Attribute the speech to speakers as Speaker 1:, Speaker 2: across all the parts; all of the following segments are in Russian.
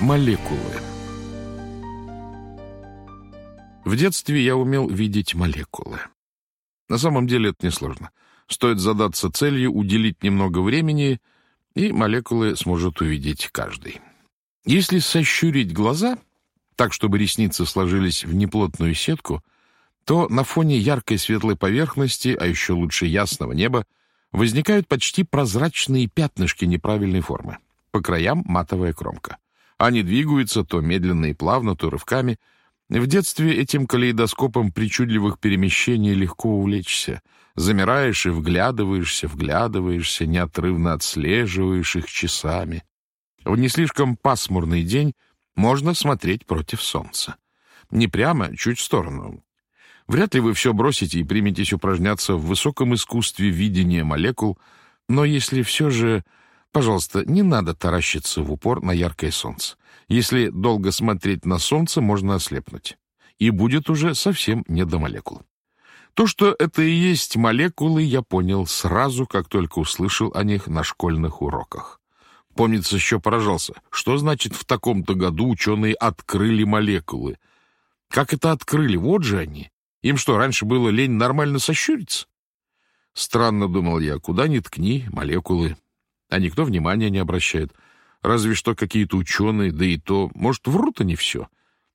Speaker 1: Молекулы. В детстве я умел видеть молекулы. На самом деле это несложно. Стоит задаться целью, уделить немного времени, и молекулы сможет увидеть каждый. Если сощурить глаза, так, чтобы ресницы сложились в неплотную сетку, то на фоне яркой светлой поверхности, а еще лучше ясного неба, возникают почти прозрачные пятнышки неправильной формы. По краям матовая кромка. Они двигаются то медленно и плавно, то рывками. В детстве этим калейдоскопом причудливых перемещений легко увлечься. Замираешь и вглядываешься, вглядываешься, неотрывно отслеживаешь их часами. В не слишком пасмурный день можно смотреть против солнца. Не прямо, чуть в сторону. Вряд ли вы все бросите и приметесь упражняться в высоком искусстве видения молекул, но если все же Пожалуйста, не надо таращиться в упор на яркое солнце. Если долго смотреть на солнце, можно ослепнуть. И будет уже совсем не до молекул. То, что это и есть молекулы, я понял сразу, как только услышал о них на школьных уроках. Помнится, еще поражался. Что значит в таком-то году ученые открыли молекулы? Как это открыли? Вот же они. Им что, раньше было лень нормально сощуриться? Странно, думал я, куда ни ткни, молекулы. А никто внимания не обращает. Разве что какие-то ученые, да и то, может, врут они все.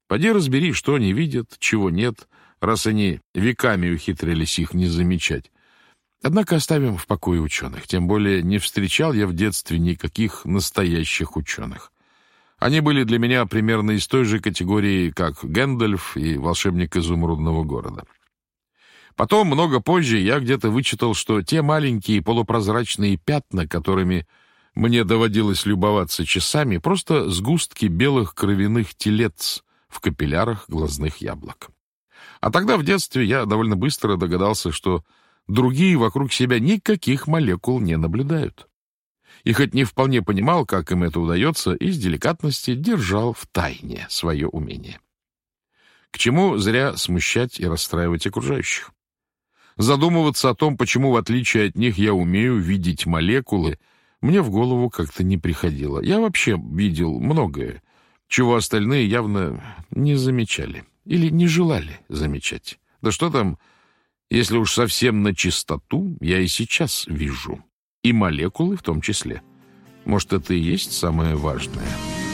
Speaker 1: Поди разбери, что они видят, чего нет, раз они веками ухитрились их не замечать. Однако оставим в покое ученых, тем более не встречал я в детстве никаких настоящих ученых. Они были для меня примерно из той же категории, как Гэндальф и волшебник изумрудного города. Потом, много позже, я где-то вычитал, что те маленькие полупрозрачные пятна, которыми мне доводилось любоваться часами, просто сгустки белых кровяных телец в капиллярах глазных яблок. А тогда в детстве я довольно быстро догадался, что другие вокруг себя никаких молекул не наблюдают. И хоть не вполне понимал, как им это удается, из деликатности держал в тайне свое умение. К чему зря смущать и расстраивать окружающих? Задумываться о том, почему, в отличие от них, я умею видеть молекулы, мне в голову как-то не приходило. Я вообще видел многое, чего остальные явно не замечали или не желали замечать. Да что там, если уж совсем на чистоту, я и сейчас вижу. И молекулы в том числе. Может, это и есть самое важное?»